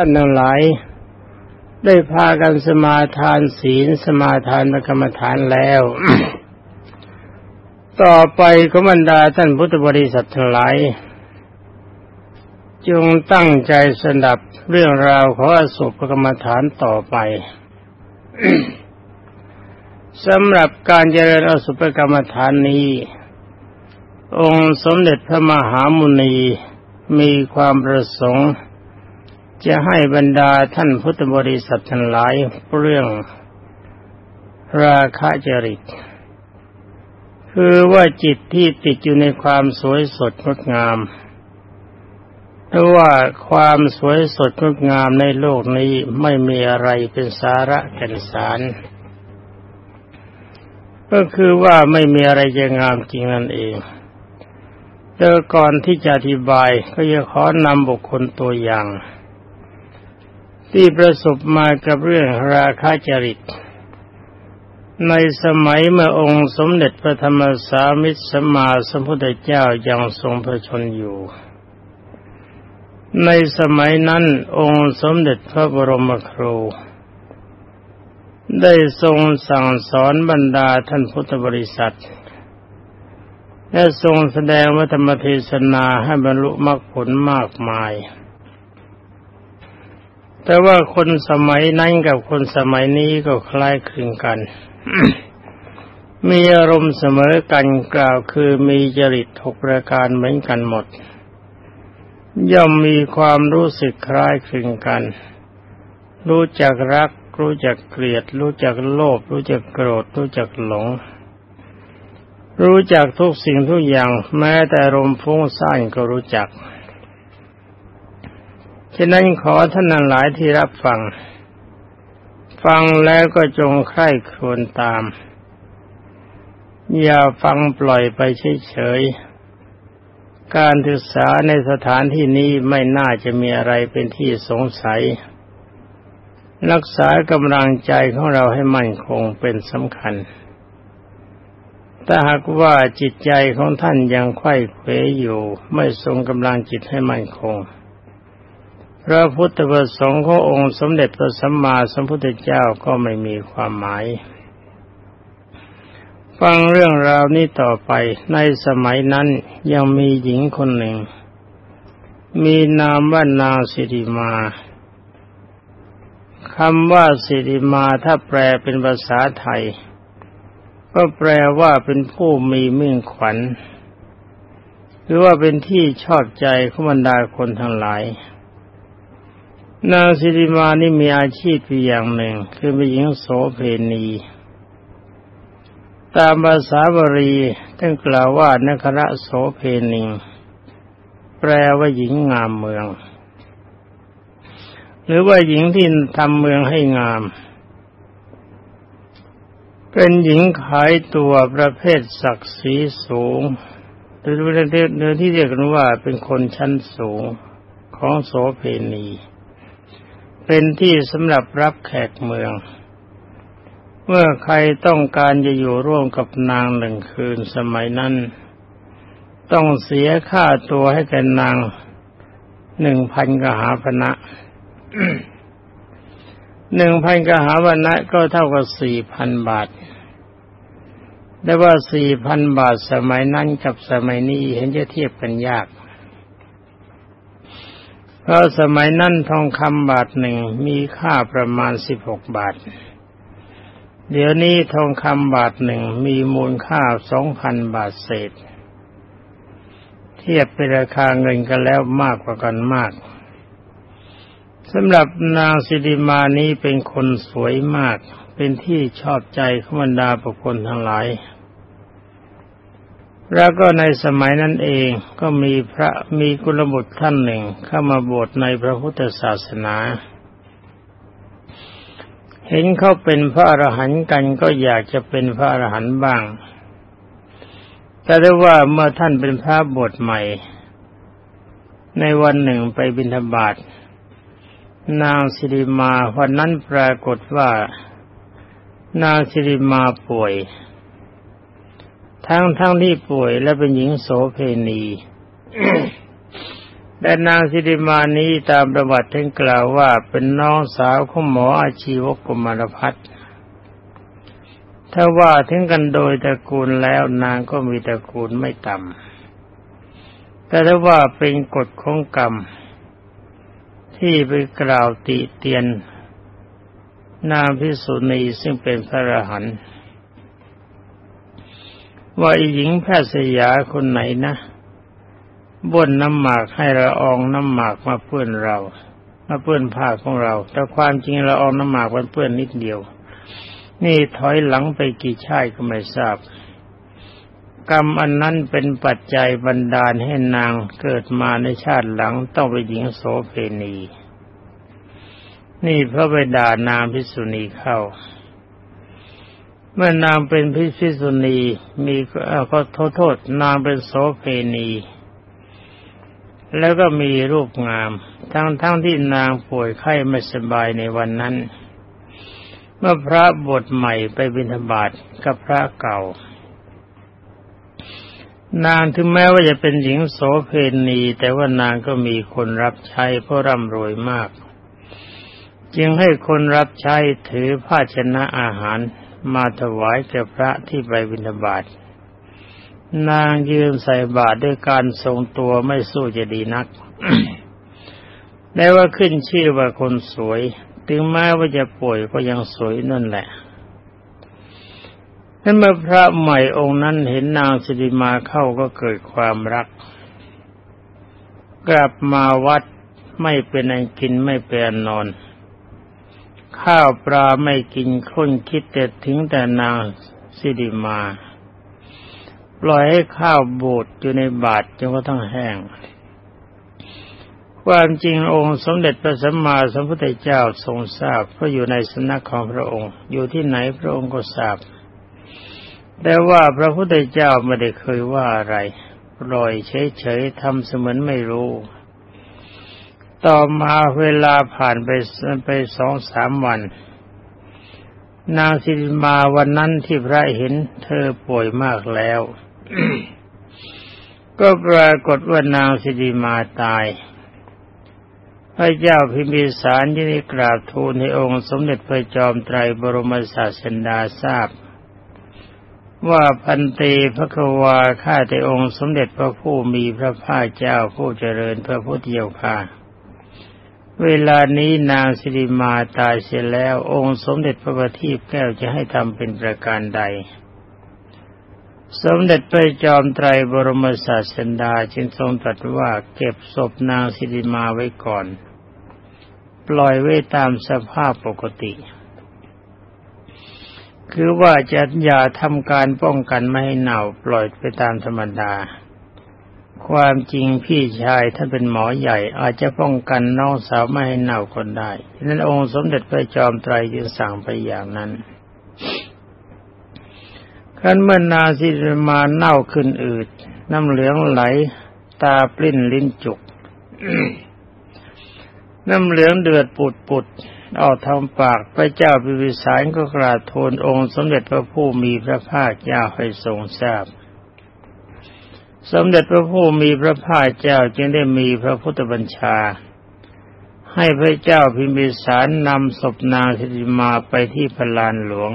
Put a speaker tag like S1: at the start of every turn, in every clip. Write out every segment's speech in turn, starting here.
S1: ท่านทั้งหลาย ได้พากันสมาทานศีลสมาทานกรรมฐานแล้ว ต่อไปก็บรรดาท่านพุทธบริษัททั้งหลาย จงตั้งใจสนับเรื่องราวของอสุภกรรมฐานต่อไปสำหรับการเจริญอสุภกรรมฐานนี้ องค์สมเด็จพระมหามุนีมีความประสงค์ จะให้บรรดาท่านพุทธบริษัททั้งหลายเรื่องราคะจริต คือว่าจิตที่ติดอยู่ในความสวยสดงดงามเพราะว่าความสวยสดงดงามในโลกนี้ไม่มีอะไรเป็นสาระแก่นสาร ก็คือว่าไม่มีอะไรจะงามจริงนั่นเองเต่ก่อนที่จะอธิบายก็จะขอนำบุคคลตัวอย่าง ที่ประสบมากับเรื่องราคาจริต ในสมัยเมื่อองค์สมเด็จพระธรรมสามิตรสมมาสมพุทธเจ้ายังทรงพระชนอยู่ ในสมัยนั้นองค์สมเด็จพระบรมครู ได้ทรงสั่งสอนบรรดาท่านพุทธบริษัท และทรงแสดงวัธรรมเทศนาให้บรรลุมรรคผลมากมาย แต่ว่าคนสมัยนั้นกับคนสมัยนี้ก็คล้ายคลึงกัน มีอารมณ์เสมอกันกล่าวคือมีจริตหกประการเหมือนกันหมด ย่อมมีความรู้สึกคล้ายคลึงกัน รู้จักรัก รู้จักเกลียด รู้จักโลภรู้จักโกรธ รู้จักหลง รู้จักทุกสิ่งทุกอย่าง แม้แต่ลมฟุ้งซ่านก็รู้จัก ฉะนั้นขอท่านหลายที่รับฟัง ฟังแล้วก็จงใคร่ครวญตาม อย่าฟังปล่อยไปเฉยๆ การศึกษาในสถานที่นี้ไม่น่าจะมีอะไรเป็นที่สงสัย รักษากำลังใจของเราให้มั่นคงเป็นสำคัญถ้าหากว่าจิตใจของท่านยังไข้เขวอยู่ ไม่ทรงกำลังจิตให้มั่นคง พระพุทธประสงค์ขององค์สมเด็จพระสัมมาสัมพุทธเจ้าก็ไม่มีความหมาย ฟังเรื่องราวนี้ต่อไปในสมัยนั้นยังมีหญิงคนหนึ่ง มีนามว่านางสิริมาคำว่าสิริมาถ้าแปลเป็นภาษาไทย ก็แปลว่าเป็นผู้มีมิ่งขวัญ หรือว่าเป็นที่ชอบใจของบรรดาคนทั้งหลาย นางสิริมานี่มีอาชีพอย่างหนึ่ง คือเป็นหญิงโสเพณีตามภาษาบาลีท่านกล่าวว่านคระโสเพณีแปลว่าหญิงงามเมือง หรือว่าหญิงที่ทำเมืองให้งาม เป็นหญิงขายตัวประเภทศักดิ์ศรีสูงหรือเนื้อที่เรียกกันว่าเป็นคนชั้นสูงของโสเพณี เป็นที่สำหรับรับแขกเมือง เมื่อใครต้องการจะอยู่ร่วมกับนางหนึ่งคืนสมัยนั้น ต้องเสียค่าตัวให้แก่นางหนึ่งพันกหาพนะหนึ่งพันกหาวันะก็เท่ากับสี่พันบาทแต่ว่าสี่พันบาทสมัยนั้นกับสมัยนี้เห็นจะเทียบกันยาก เพราะสมัยนั้นทองคำบาทหนึ่งมีค่าประมาณสิบหกบาท เดี๋ยวนี้ทองคำบาทหนึ่งมีมูลค่าสองพันบาทเศษ เทียบเป็นราคาเงินกันแล้วมากกว่ากันมากสำหรับนางสิริมานี้เป็นคนสวยมาก เป็นที่ชอบใจขบรรดาบุคคลทั้งหลาย แล้วก็ในสมัยนั้นเองก็มีพระมีกุลบุตรท่านหนึ่งเข้ามาบวชในพระพุทธศาสนา เห็นเขาเป็นพระอรหันต์กันก็อยากจะเป็นพระอรหันต์บ้าง แต่ได้ว่าเมื่อท่านเป็นพระบวชใหม่ ในวันหนึ่งไปบิณฑบาตนางสิริมาวันนั้นปรากฏว่านางสิริมาป่วย ทั้งทั้งที่ป่วยและเป็นหญิงโสเพณีแต่นางสิริมานี้ตามประวัติท่านกล่าวว่าเป็นน้องสาวของหมออาชีวกุมารพัฒน์ถ้าว่าถึงกันโดยตระกูลแล้วนางก็มีตระกูลไม่ต่ำ แต่ถ้าว่าเป็นกฎของกรรม ที่ไปกล่าวติเตียนนางพิสุณีซึ่งเป็นพระรหันต์ ว่าหญิงแพทย์สยาคนไหนนะบ่นน้ำหมากให้ละอองน้ำหมากมาเพื่อนเรา มาเพื่อนผ้าของเรา แต่ความจริงละอองน้ำหมากมันเพื่อนนิดเดียว นี่ถอยหลังไปกี่ชาติก็ไม่ทราบ กรรมอันนั้นเป็นปัจจัยบันดาลให้นางเกิดมาในชาติหลังต้องไปหญิงโสเพณี นี่เพระไปด่านางพิสุณีเข้า เมื่อนางเป็นพิสุณีมีก็โทษโทษ นางเป็นโสเพณี แล้วก็มีรูปงาม ทั้งทั้งที่นางป่วยไข้ไม่สบายในวันนั้น เมื่อพระบทใหม่ไปบิณฑบาตกับพระเก่า นางถึงแม้ว่าจะเป็นหญิงโสเพณีแต่ว่านางก็มีคนรับใช้เพราะร่ำรวยมาก จึงให้คนรับใช้ถือภาชนะอาหาร มาถวายแก่พระที่ไปบิณฑบาตนางยืนใส่บาตรด้วยการทรงตัวไม่สู้จะดีนัก ได้ว่าขึ้นชื่อว่าคนสวย ถึงแม้ว่าจะป่วยก็ยังสวยนั่นแหละถ้าเมื่อพระใหม่องค์นั้นเห็นนางสิริมาเข้าก็เกิดความรัก กลับมาวัดไม่เป็นอันกินไม่เป็นนอน ข้าวปลาไม่กินค้นคิดแต่ถึงแต่นางสิริมา ปล่อยให้ข้าวบูดอยู่ในบาตรจนกระทั่งแห้ง ความจริงองค์สมเด็จพระสัมมาสัมพุทธเจ้าทรงทราบเพราะอยู่ในสนักของพระองค์ อยู่ที่ไหนพระองค์ก็ทราบ แต่ว่าพระพุทธเจ้าไม่ได้เคยว่าอะไรปล่อยเฉยๆทำเสมือนไม่รู้ ต่อมาเวลาผ่านไปไปสองสามวัน นางสิริมาวันนั้นที่พระเห็นเธอป่วยมากแล้ว ก็ปรากฏว่านางสิริมาตาย พระเจ้าพิมพิสารที่ได้กราบทูลให้องค์สมเด็จพระจอมไตรบรมศาสดาทราบว่าพันตีพระควาข้าแต่องค์สมเด็จพระผู้มีพระภาคเจ้าผู้เจริญพระพุทธเจ้าค่ะ เวลานี้นางสิริมาตายเสียแล้ว องค์สมเด็จพระบัณฑิตแก้วจะให้ทำเป็นประการใด สมเด็จพระจอมไตรบรมศาสดาจึงทรงตรัสว่าเก็บศพนางสิริมาไว้ก่อน ปล่อยไว้ตามสภาพปกติ คือว่าจะอย่าทำการป้องกันไม่ให้เน่าปล่อยไปตามธรรมดา ความจริงพี่ชายท่านเป็นหมอใหญ่อาจจะป้องกันน้องสาวไม่ให้เน่าคนได้นั้นองค์สมเด็จพระจอมไตรจึงสั่งไปอย่างนั้นขันเมื่อนาสิมาเน่าขึ้นอืด น้ำเหลืองไหล ตาปลิ้นลิ้นจุก น้ำเหลืองเดือดปุดปุดออกทางปากพระเจ้าพิวิสารก็กราบทูลองค์สมเด็จพระผู้มีพระภาคเจ้าให้ทรงทราบ สมเด็จพระผู้มีพระภาคเจ้าจึงได้มีพระพุทธบัญชา ให้พระเจ้าพิมพิสารนำศพนางสิมาไปที่พลานหลวง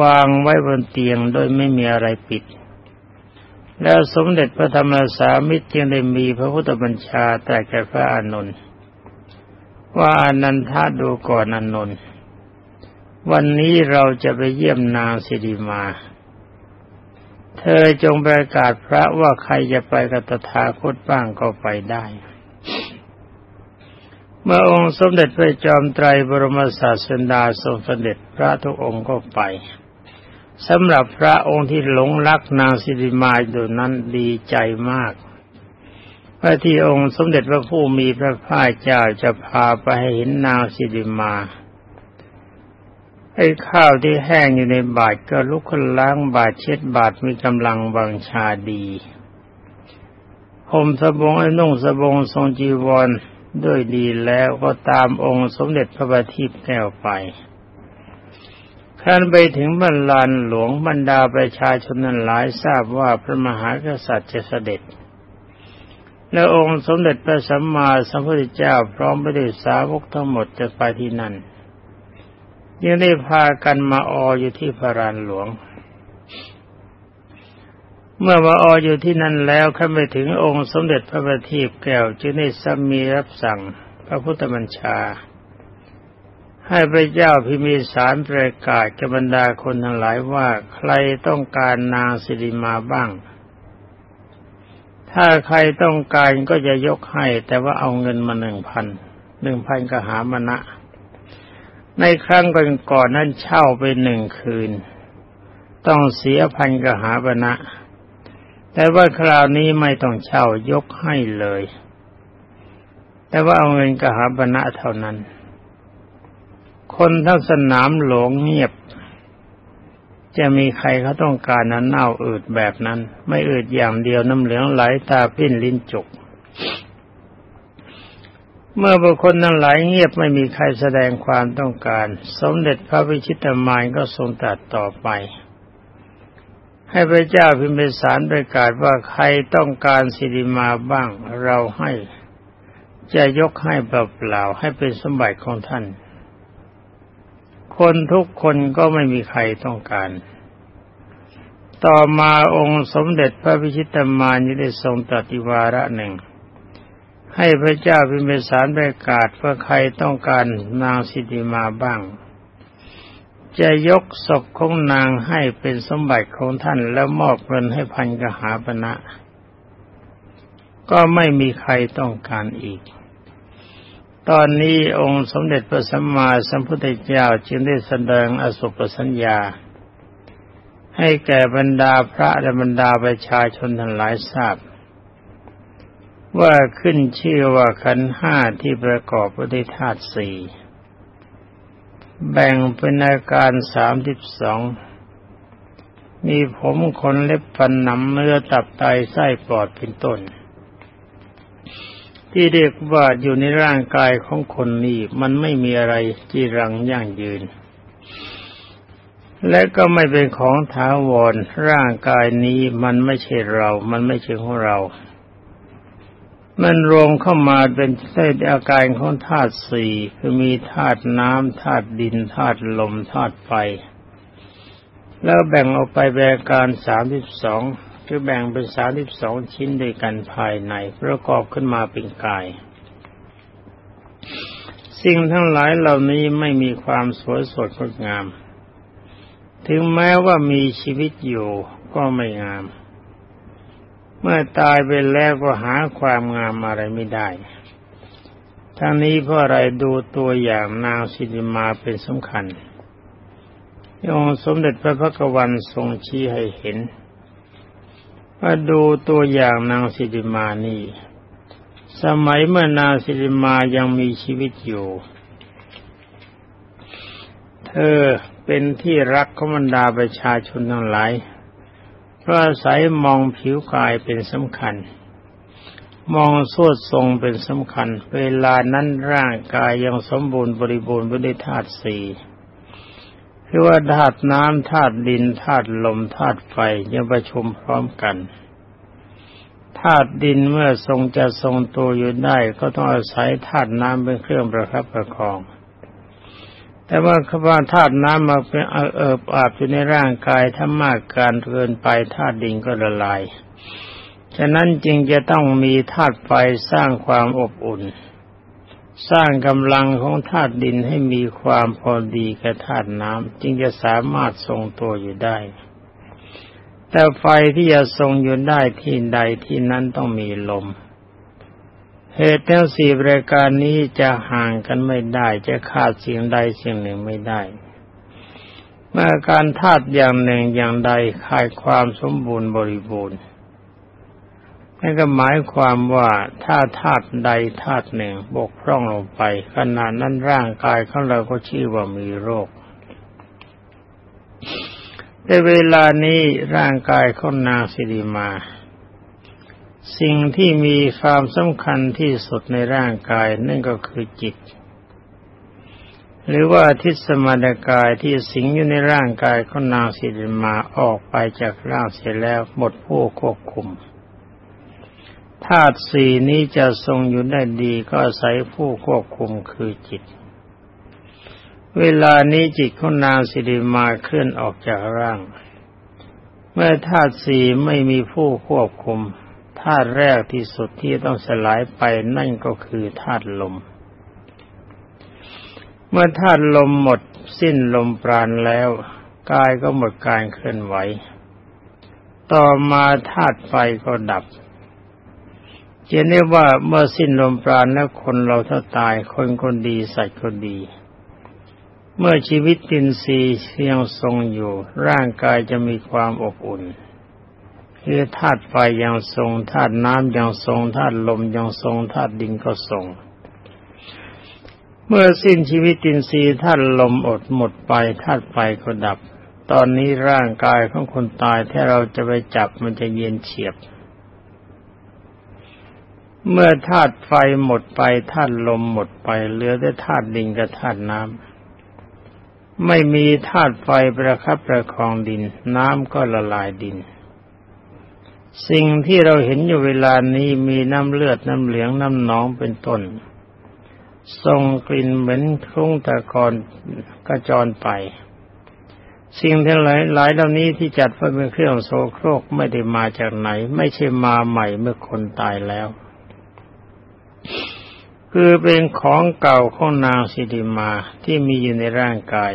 S1: วางไว้บนเตียงโดยไม่มีอะไรปิด แล้วสมเด็จพระธรรมสามิตรจึงได้มีพระพุทธบัญชาแต่แก่พระอานนท์ว่าอนันทาดูก่อนอานนท์วันนี้เราจะไปเยี่ยมนางสิริมา เธอจงประกาศพระว่าใครจะไปกับตถาคตบ้างก็ไปได้ เมื่อองค์สมเด็จพระจอมไตรบรมศาสดาทรงเสด็จพระทุกองค์ก็ไปสำหรับพระองค์ที่หลงรักนางสิริมาดูนั้นดีใจมากว่าที่องค์สมเด็จพระผู้มีพระภาคเจ้าจะพาไปให้เห็นนางสิริมา ไอ้ข้าวที่แห้งอยู่ในบาทก็ลุกขึ้นล้างบาทเช็ดบาทมีกำลังวังชาดีห่มสบงไอ้นุ่งสบงทรงจีวรด้วยดีแล้วก็ตามองค์สมเด็จพระบัณฑิตแก้วไปขั้นไปถึงบรรลานหลวงบรรดาประชาชนนั้นหลายทราบว่าพระมหากษัตริย์จะเสด็จ แล้วองค์สมเด็จพระสัมมาสัมพุทธเจ้าพร้อมไปด้วยสาวกทั้งหมดจะไปที่นั่น ยังได้พากันมาออยู่ที่พระรานหลวง เมื่อมาออยู่ที่นั่นแล้วขึ้นไปถึงองค์สมเด็จพระบัณฑิตแก้วจึงได้สมีรับสั่งพระพุทธบัญชา ให้พระเจ้าพิมีสารประกาศกับบรรดาคนทั้งหลายว่าใครต้องการนางสิริมาบ้าง ถ้าใครต้องการก็จะยกให้ แต่ว่าเอาเงินมาหนึ่งพันหนึ่งพันก็หามณะ ในครั้งก่อนนั้นเช่าไปหนึ่งคืน ต้องเสียพันกหาบณะแต่ว่าคราวนี้ไม่ต้องเช่ายกให้เลย แต่ว่าเอาเงินกหาบณะเท่านั้น คนทั้งสนามหลงเงียบ จะมีใครเขาต้องการนั้นเน่าอืดแบบนั้น ไม่อืดอย่างเดียวน้ำเหลืองไหลตาปิ้นลิ้นจุก เมื่อบุคคลนั้นไหลายเงียบไม่มีใครแสดงความต้องการ สมเด็จพระวิชิตามายก็ทรงตรัสต่อไป ให้พระเจ้าพิมพิสารประกาศว่าใครต้องการสิริมาบ้าง เราให้จะยกให้เปล่าๆให้เป็นสมบัติของท่าน คนทุกคนก็ไม่มีใครต้องการ ต่อมาองค์สมเด็จพระพิชิตมารยิได้ทรงตรัสวาระหนึ่ง ให้พระเจ้าพิมพิสารประกาศว่าใครต้องการนางสิทธิมาบ้าง จะยกศพของนางให้เป็นสมบัติของท่านแล้วมอบเงินให้พันกหาปณะก็ไม่มีใครต้องการอีก ตอนนี้องค์สมเด็จพระสัมมาสัมพุทธเจ้าจึงได้แสดงอสุปสัญญา ให้แก่บรรดาพระและบรรดาประชาชนทั้งหลายทราบ ว่าขึ้นชื่อว่าขันห้าที่ประกอบด้วยธาตุสี่แบ่งเป็นอาการสามสิบสองมีผมขนเล็บฟันหนังเนื้อตับไตไส้ปอดเป็นต้น ที่เรียกว่าอยู่ในร่างกายของคนนี้มันไม่มีอะไรจีรังยั่งยืน และก็ไม่เป็นของถาวรร่างกายนี้มันไม่ใช่เรา มันไม่ใช่ของเรา มันรวมเข้ามาเป็นเส้นอาการของธาตุสี่คือมีธาตุน้ำธาตุดินธาตุลมธาตุไฟ แล้วแบ่งออกไปแบ่งการสามสิบสองคือแบ่งเป็นสามสิบสองชิ้นด้วยกันภายใน ประกอบขึ้นมาเป็นกาย สิ่งทั้งหลายเหล่านี้ไม่มีความสวยสดงดงาม ถึงแม้ว่ามีชีวิตอยู่ก็ไม่งาม เมื่อตายไปแล้วก็หาความงามอะไรไม่ได้ทั้งนี้เพราะอะไรดูตัวอย่างนางสิริมาเป็นสำคัญองค์สมเด็จพระพักวันทรงชี้ให้เห็นมาดูตัวอย่างนางสิริมานี่ สมัยเมื่อนางสิริมายังมีชีวิตอยู่ เธอเป็นที่รักของบรรดาประชาชนทั้งหลาย ราะอาศัยมองผิวกายเป็นสำคัญ มองสวดทรงเป็นสำคัญ เวลานั้นร่างกายยังสมบูรณ์บริบูรณ์ไปด้วยธาตุสี่คือว่าธาตุน้ำธาตุดินธาตุลมธาตุไฟยังประชุมพร้อมกันธาตุดินเมื่อทรงจะทรงตัวอยู่ได้ ก็ต้องอาศัยธาตุน้ำเป็นเครื่องประคับประคอง แต่ว่าคำว่าธาตุน้ำมาเป็นเอิบอาบอยู่ในร่างกายถ้ามากการเกินไปธาตุดินก็ละลาย ฉะนั้นจึงจะต้องมีธาตุไฟสร้างความอบอุ่น สร้างกำลังของธาตุดินให้มีความพอดีกับธาตุน้ำจึงจะสามารถทรงตัวอยู่ได้ แต่ไฟที่จะทรงอยู่ได้ที่ใดที่นั้นต้องมีลม เหตุทั้งสี่รายการนี้จะห่างกันไม่ได้ จะขาดสิ่งใดสิ่งหนึ่งไม่ได้ เมื่อการธาตุอย่างหนึ่งอย่างใดขาดความสมบูรณ์บริบูรณ์นั่นก็หมายความว่าถ้าธาตุใดธาตุหนึ่งบกพร่องลงไป ขนาดนั้นร่างกายของเราก็ชื่อว่ามีโรคในเวลานี้ร่างกายของนางสิริมา สิ่งที่มีความสำคัญที่สุดในร่างกายนั่นก็คือจิต หรือว่าทิศมารกายที่สิงอยู่ในร่างกายของนางสิริมาออกไปจากร่างเสียแล้วหมดผู้ควบคุมธาตุสี่นี้จะทรงอยู่ได้ดีก็อาศัยผู้ควบคุมคือจิต เวลานี้จิตของนางสิริมาเคลื่อนออกจากร่าง เมื่อธาตุสี่ไม่มีผู้ควบคุม ธาตุแรกที่สุดที่ต้องสลายไปนั่นก็คือธาตุลม เมื่อธาตุลมหมดสิ้นลมปราณแล้วกายก็หมดการเคลื่อนไหว ต่อมาธาตุไฟก็ดับจะเรียว่าเมื่อสิ้นลมปราณแล้วคนเราถ้าตายคนคนดีสัตว์คนดี เมื่อชีวิตตินซียังทรงอยู่ ร่างกายจะมีความอบอุ่น คือธาตุไฟยังทรงธาตุน้ำยังทรงธาตุลมยังทรงธาตุดินก็ทรง เมื่อสิ้นชีวิตตินซีธาตุลมอดหมดไปธาตุไฟก็ดับ ตอนนี้ร่างกายของคนตายถ้าเราจะไปจับมันจะเย็นเฉียบ เมื่อธาตุไฟหมดไปธาตุลมหมดไปเหลือแต่ธาตุดินกับธาตุน้ำไม่มีธาตุไฟประคับประคองดิน น้ำก็ละลายดิน สิ่งที่เราเห็นอยู่เวลานี้มีน้ำเลือดน้ำเหลืองน้ำหนองเป็นต้นทรงกลิ่นเหม็นคลุ้งตะกอนกระจรไป สิ่งทั้งหลายหลายเหล่านี้ที่จัดไว้เป็นเครื่องโสโครกไม่ได้มาจากไหน ไม่ใช่มาใหม่เมื่อคนตายแล้ว คือเป็นของเก่าของนางสิริมาที่มีอยู่ในร่างกาย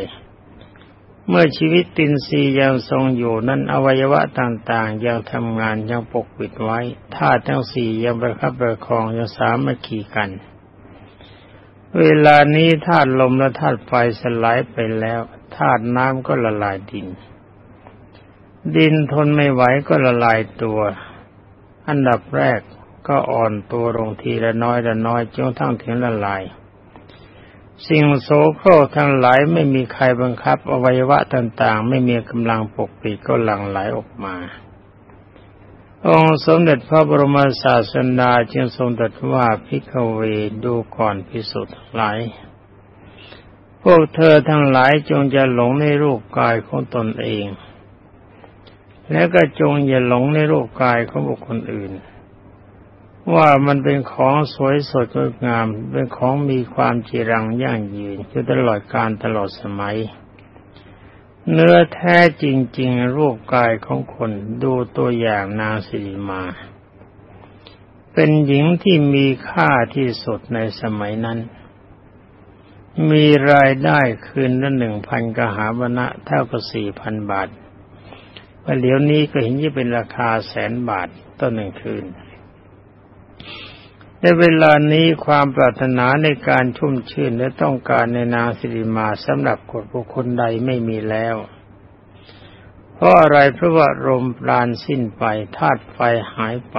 S1: เมื่อชีวิตตินซียังทรงอยู่นั้นอวัยวะต่างๆ ยังทำงานยังปกปิดไว้ธาตุทั้งสี่ยังประคับประคองยังสามัคคีกัน เวลานี้ธาตุลมและธาตุไฟสลายไปแล้วธาตุน้ำก็ละลายดิน ดินทนไม่ไหวก็ละลายตัว อันดับแรกก็อ่อนตัวลงทีละน้อยละน้อยจนทั้งถึงละลาย สิ่งโสโครกทั้งหลายไม่มีใครบังคับอวัยวะต่างๆ ไม่มีกำลังปกปิดก็หลั่งไหลออกมา องค์สมเด็จพระบรมศาสดาจึงทรงตรัสว่าพิกเวดูก่อนพิสุทธิ์หลาย พวกเธอทั้งหลายจงจะหลงในรูปกายของตนเอง และก็จงอย่าหลงในรูปกายของบุคคลอื่น ว่ามันเป็นของสวยสดงดงาม เป็นของมีความจีรังยั่งยืนอยู่ตลอดการตลอดสมัย เนื้อแท้จริง ๆ รูปกายของคนดูตัวอย่างนางสิริมา เป็นหญิงที่มีค่าที่สุดในสมัยนั้น มีรายได้คืนละหนึ่งพันกหาบนะเท่ากับสี่พันบาทว่าเดี๋ยวนี้ก็เห็นที่เป็นราคาแสนบาทต้นหนึ่งคืน ในเวลานี้ความปรารถนาในการชุ่มชื่นและต้องการในนางสิริมาสำหรับคนบุคคลใดไม่มีแล้ว เพราะอะไรเพราะว่าลมปราณสิ้นไปธาตุไฟหายไป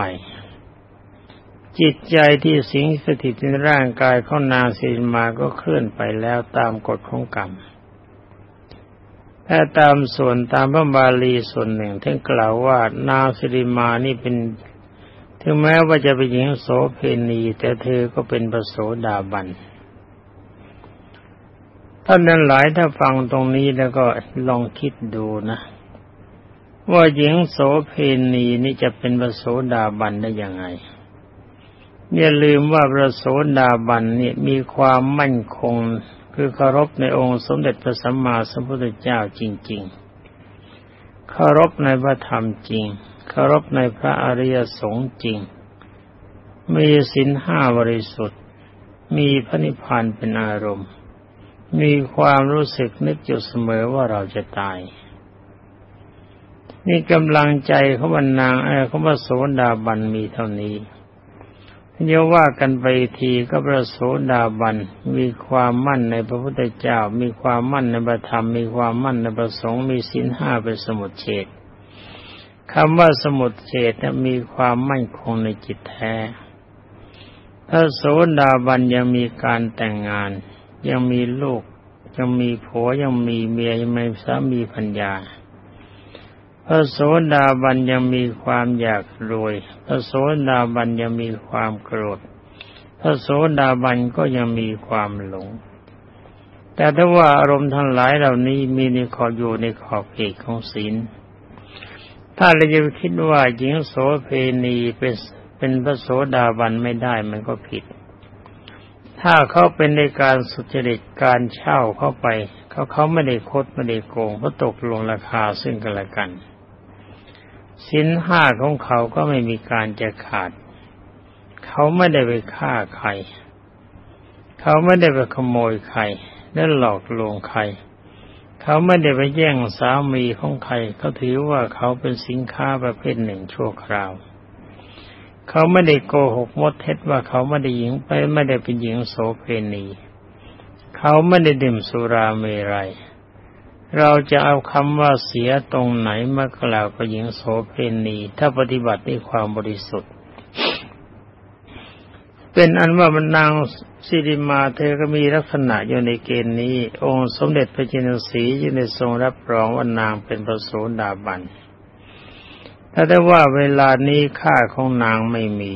S1: จิตใจที่สิงสถิตในร่างกายของนางสิริมาก็เคลื่อนไปแล้วตามกฎของกรรมแต่ตามส่วนตามพระบาลีส่วนหนึ่งท่านกล่าวว่านางสิริมานี่เป็น ถึงแม้ว่าจะเป็นหญิงโสเพณีแต่เธอก็เป็นประโสดาบันท่านนั้นหลายถ้าฟังตรงนี้แล้วก็ลองคิดดูนะ ว่าหญิงโสเพณีนี่จะเป็นประโสดาบันได้ยังไงอย่าลืมว่าประโสดาบันนี่มีความมั่นคง คือเคารพในองค์สมเด็จพระสัมมาสัมพุทธเจ้าจริง ๆ เคารพในพระธรรมจริง เคารพในพระอริยสงฆ์จริง มีศีลห้าบริสุทธิ์ มีพระนิพพานเป็นอารมณ์ มีความรู้สึกนึกอยู่เสมอว่าเราจะตาย นี่กำลังใจเขาบรรนางเออเขาว่าโสดาบันมีเท่านี้เยาว่ากันไปทีก็พระโสดาบันมีความมั่นในพระพุทธเจ้า มีความมั่นในพระธรรม มีความมั่นในพระสงฆ์มีศีลห้าเป็นสมุทเฉด คำว่าสมุดเฉดมีความมั่นคงในจิตแท้ถ้าโสดาบันยังมีการแต่งงาน ยังมีลูก ยังมีผัวยังมีเมียยังมีสามีพัญญา พระโสดาบันยังมีความอยากรวย พระโสดาบันยังมีความโกรธ พระโสดาบันก็ยังมีความหลง แต่ถ้าว่าอารมณ์ทั้งหลายเหล่านี้มีในขออยู่ในขอบเขตของศีล ถ้าเราจะคิดว่าหญิงโสเพณีเป็นเป็นพระโสดาบันไม่ได้มันก็ผิด ถ้าเขาเป็นในการสุจริตการเช่าเข้าไป เขาเขาไม่ได้คดไม่ได้โกงเขาตกลงราคาซึ่งกันและกันสินห้าของเขาก็ไม่มีการจะขาด เขาไม่ได้ไปฆ่าใคร เขาไม่ได้ไปขโมยใครและหลอกลวงใคร เขาไม่ได้ไปแย่งสามีของใคร เขาถือว่าเขาเป็นสินค้าประเภทหนึ่งชั่วคราว เขาไม่ได้โกหกมดเท็จว่าเขาไม่ได้หญิงไปไม่ได้เป็นหญิงโสเพณีเขาไม่ได้ดื่มสุราเมรัยเราจะเอาคำว่าเสียตรงไหนมากล่าวกับหญิงโสเพณีถ้าปฏิบัติด้วยความบริสุทธิ์ เป็นอันว่ามันนาง สิริมาเธอก็มีลักษณะอยู่ในเกณฑ์นี้ องค์สมเด็จพระจินสียินในทรงรับรองว่านางเป็นพระโสดาบันถ้าได้ว่าเวลานี้ค่าของนางไม่มี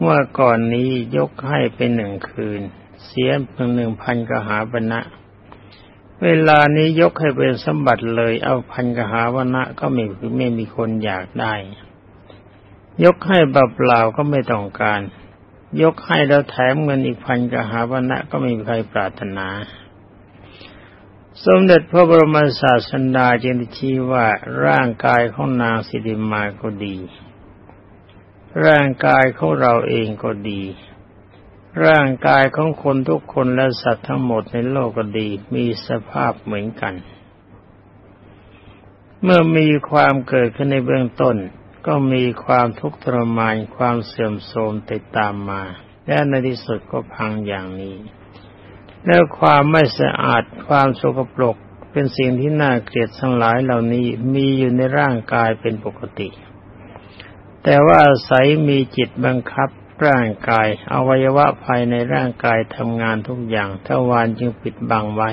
S1: เมื่อก่อนนี้ยกให้เป็นหนึ่งคืน เสียเพียงหนึ่งพันกหาบณะเวลานี้ยกให้เป็นสมบัติเลย เอาพันกหาวนะก็ไม่ไม่มีคนอยากได้ ยกให้เปล่าก็ไม่ต้องการ ยกให้แล้วแถมเงินอีกพันกหาวันะก็ไม่มีใครปรารถนา สมเด็จพระบรมศาสดาจึงชี้ว่าร่างกายของนางสิริมาก็ดี ร่างกายของเราเองก็ดี ร่างกายของคนทุกคนและสัตว์ทั้งหมดในโลกก็ดี มีสภาพเหมือนกัน เมื่อมีความเกิดขึ้นในเบื้องต้น ก็มีความทุกข์ทรมานความเสื่อมโทรมติดตามมา และในที่สุดก็พังอย่างนี้ แล้วความไม่สะอาดความโสกปรกเป็นสิ่งที่น่าเกลียดทั้งหลายเหล่านี้มีอยู่ในร่างกายเป็นปกติ แต่ว่าอาศัยมีจิตบังคับร่างกายอวัยวะภายในร่างกายทำงานทุกอย่างทวารจึงปิดบังไว้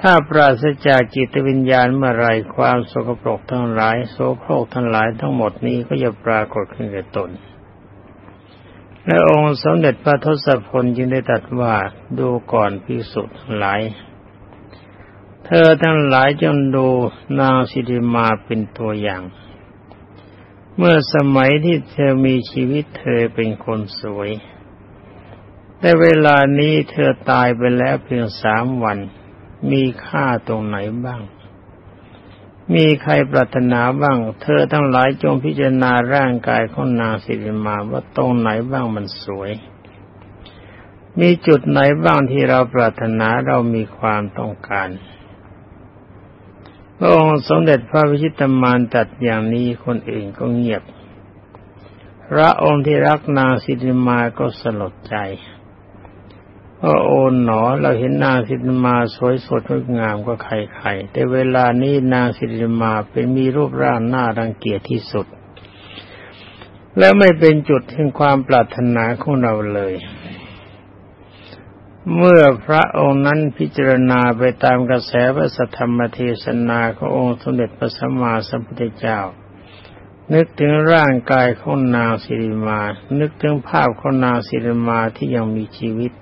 S1: ถ้าปราศจากจิตวิญญาณเมื่อไรความโสกปรกทั้งหลายโสโครกทั้งหลายทั้งหมดนี้ก็จะปรากฏขึ้นแก่ตน และองค์สมเด็จพระทศพลจึงได้ตรัสว่าดูก่อนพิสุทธิ์ทั้งหลาย เธอทั้งหลายจงดูนางสิริมาเป็นตัวอย่าง เมื่อสมัยที่เธอมีชีวิตเธอเป็นคนสวย แต่เวลานี้เธอตายไปแล้วเพียงสามวัน มีค่าตรงไหนบ้าง มีใครปรารถนาบ้าง เธอทั้งหลายจงพิจารณาร่างกายของนางสิริมาว่าตรงไหนบ้างมันสวย มีจุดไหนบ้างที่เราปรารถนาเรามีความต้องการพระองค์สมเด็จพระวิชิตมานตัดอย่างนี้คนอื่นก็เงียบ พระองค์ที่รักนางสิริมาก็สลดใจ พระโอนหนอเราเห็นนางสิริมาสวยสดงดงามก็ใครๆแต่เวลานี้นางสิริมาเป็นมีรูปร่างหน่ารังเกียจที่สุด และไม่เป็นจุดแห่งความปรารถนาของเราเลย เมื่อพระองค์นั้นพิจารณาไปตามกระแสพระสัทธรรมเทศนาขององค์สมเด็จพระสัมมาสัมพุทธเจ้านึกถึงร่างกายของนางสิริมา นึกถึงภาพของนางสิริมาที่ยังมีชีวิต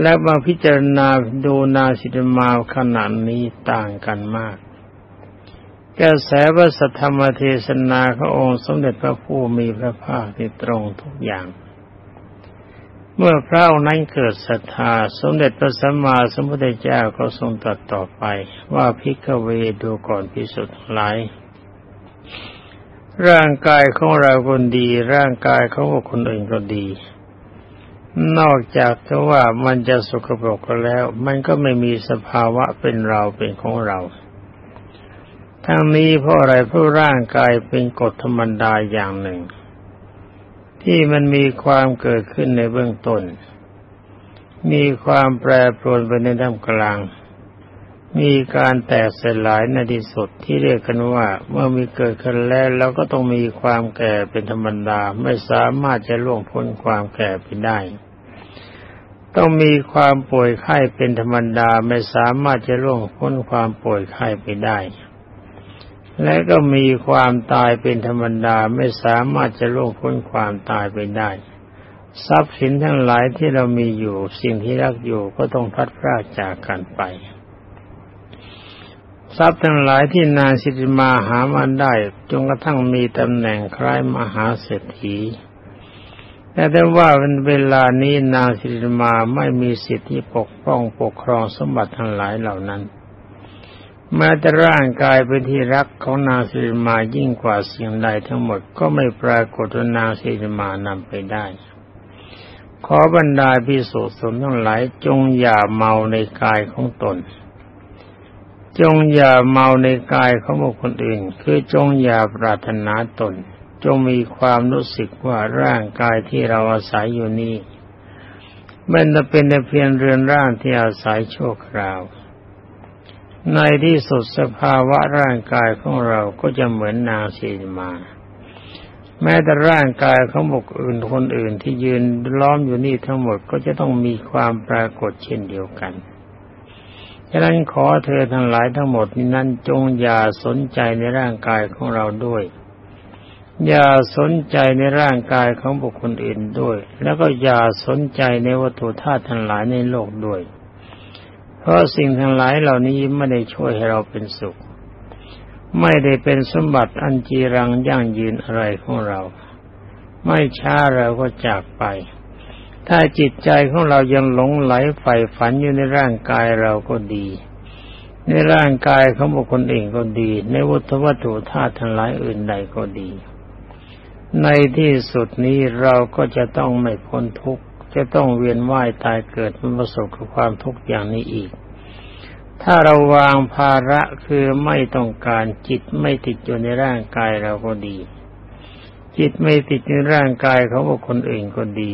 S1: และมาพิจารณาดูนาสิตมาขนาดนี้ต่างกันมาก กระแสวสัทธรรมเทศนาขององค์สมเด็จพระผู้มีพระภาคที่ตรงทุกอย่าง เมื่อพระองค์นั้นเกิดศรัทธาสมเด็จพระสัมมาสัมพุทธเจ้าก็ทรงตรัสต่อไปว่าพิกเวดูก่อนพิสุทธิ์หลายร่างกายของเราคนดี ร่างกายของคนอื่นก็ดี นอกจากจะว่ามันจะสกปรกก็แล้ว มันก็ไม่มีสภาวะเป็นเราเป็นของเรา ทั้งนี้เพราะอะไรเพราะร่างกายเป็นกฎธรรมดาอย่างหนึ่ง ที่มันมีความเกิดขึ้นในเบื้องต้น มีความแปรปรวนไปในด้านกลาง มีการแตกสลายในที่สุดที่เรียกกันว่าเมื่อมีเกิดขึ้นแล้วเราก็ต้องมีความแก่เป็นธรรมดาไม่สามารถจะล่วงพ้นความแก่ไปได้ ต้องมีความป่วยไข้เป็นธรรมดาไม่สามารถจะล่วงพ้นความป่วยไข้ไปได้ และก็มีความตายเป็นธรรมดาไม่สามารถจะล่วงพ้นความตายไปได้ ทรัพย์สินทั้งหลายที่เรามีอยู่สิ่งที่รักอยู่ก็ต้องพัดพรากจากกันไป ทรัพย์ทั้งหลายที่นางสิริมาหามาได้จนกระทั่งมีตำแหน่งคล้ายมหาเศรษฐี แต่ได้ว่าเป็นเวลานี้นางสิริมาไม่มีสิทธิปกป้องปกครองสมบัติทั้งหลายเหล่านั้นแม้แต่ร่างกายเป็นที่รักของนางสิริมายิ่งกว่าสิ่งใดทั้งหมดก็ไม่ปรากฏว่านางสิริมานำไปได้ ขอบรรดาพิสุสมทั้งหลายจงอย่าเมาในกายของตน จงอย่าเมาในกายของบุคคลอื่น คือจงอย่าปรารถนาตน จงมีความรู้สึกว่าร่างกายที่เราอาศัยอยู่นี้มันจะเป็นแต่เพียงเรือนร่างที่อาศัยชั่วคราว ในที่สุดสภาวะร่างกายของเราก็จะเหมือนนางสีมา แม้แต่ร่างกายของบุคคลอื่นคนอื่นที่ยืนล้อมอยู่นี่ทั้งหมดก็จะต้องมีความปรากฏเช่นเดียวกันฉะนั้นขอเธอทั้งหลายทั้งหมดนี้นั้นจงอย่าสนใจในร่างกายของเราด้วย อย่าสนใจในร่างกายของบุคคลอื่นด้วย แล้วก็อย่าสนใจในวัตถุธาตุทั้งหลายในโลกด้วย เพราะสิ่งทั้งหลายเหล่านี้ไม่ได้ช่วยให้เราเป็นสุข ไม่ได้เป็นสมบัติอันจีรังยั่งยืนอะไรของเรา ไม่ช้าเราก็จากไป ถ้าจิตใจของเรายังหลงไหลใฝ่ฝันอยู่ในร่างกายเราก็ดี ในร่างกายของบุคคลเองก็ดี ในวัตถุวัตถุธาตุทั้งหลายอื่นใดก็ดี ในที่สุดนี้เราก็จะต้องไม่พ้นทุกข์ จะต้องเวียนว่ายตายเกิดเป็นประสบกับความทุกข์อย่างนี้อีก ถ้าเราวางภาระคือไม่ต้องการจิตไม่ติดอยู่ในร่างกายเราก็ดี จิตไม่ติดในร่างกายเของบุคคลอื่นก็ดี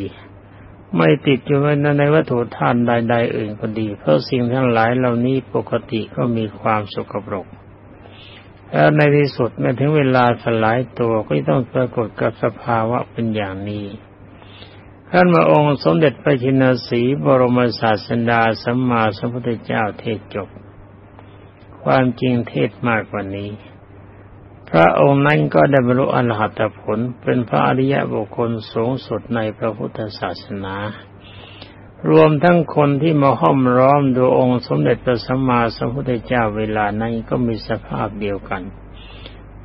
S1: ไม่ติดอยู่ในวัตถุธาตุใดๆอื่นก็ดี เพราะสิ่งทั้งหลายเหล่านี้ปกติก็มีความสกปรก แล้วในที่สุดเมื่อถึงเวลาสลายตัวก็ต้องปรากฏกับสภาวะเป็นอย่างนี้ท่านมาองค์สมเด็จพระชินสีบรมศาสดาสัมมาสัมพุทธเจ้าเทศจบ ความจริงเทศมากกว่านี้ พระองค์นั้นก็ได้บรรลุอรหัตผลเป็นพระอริยบุคคลสูงสุดในพระพุทธศาสนา รวมทั้งคนที่มาห้อมร้อมดูองค์สมเด็จพระสัมมาสัมพุทธเจ้าเวลานั้นก็มีสภาพเดียวกัน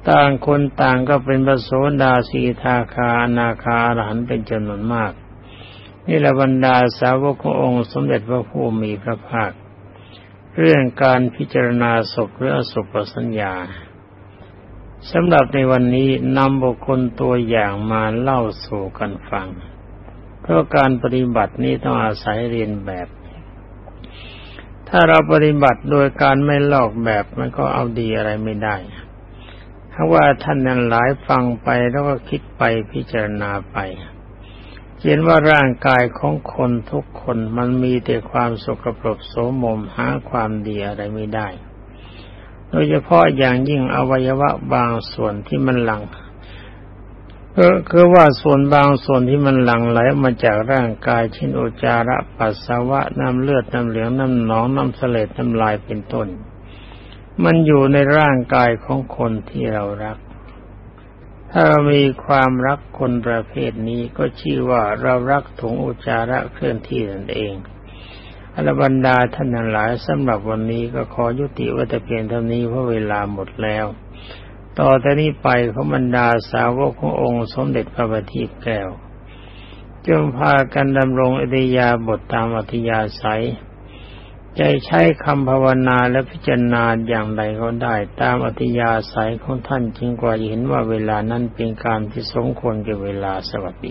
S1: ต่างคนต่างก็เป็นพระโสดาสีทาคานาคาอรหันเป็นจำนวนมาก นี่ละบรรดาสาวกขององค์สมเด็จพระผู้มีพระภาค เรื่องการพิจารณาศพหรืออสุปสัญญาสำหรับในวันนี้นำบุคคลตัวอย่างมาเล่าสู่กันฟัง เพราะการปฏิบัตินี้ต้องอาศัยเรียนแบบ ถ้าเราปฏิบัติโดยการไม่ลอกแบบมันก็เอาดีอะไรไม่ได้ถ้าว่าท่านนั้นหลายฟังไปแล้วก็คิดไปพิจารณาไปเห็นว่าร่างกายของคนทุกคนมันมีแต่ความสกปรกโสมมหาความดีอะไรไม่ได้ โดยเฉพาะอย่างยิ่งอวัยวะบางส่วนที่มันหลัง ก็คือว่าส่วนบางส่วนที่มันหลั่งไหลมาจากร่างกายเช่นอุจาระปัสสาวะน้ำเลือดน้ำเหลืองน้ำหนองน้ำเสลดน้ำลายเป็นต้น มันอยู่ในร่างกายของคนที่เรารัก ถ้าเรามีความรักคนประเภทนี้ก็ชื่อว่าเรารักถุงอุจาระเคลื่อนที่นั่นเองอรบรรดาท่านหลายสำหรับวันนี้ก็ขอยุติว่าแต่เพียงเท่านี้เพราะเวลาหมดแล้ว ต่อแต่นี้ไปขอบรรดาสาวกขององค์สมเด็จพระบัณฑิตแก้วจงพากันดำรงอริยาบทตามอัธยาศัย ใจใช้คำภาวนาและพิจารณาอย่างใดก็ได้ ตามอัธยาศัยของท่านจึงกว่าเห็นว่าเวลานั้นเป็นการที่สมควรแก่เวลาสวัสดี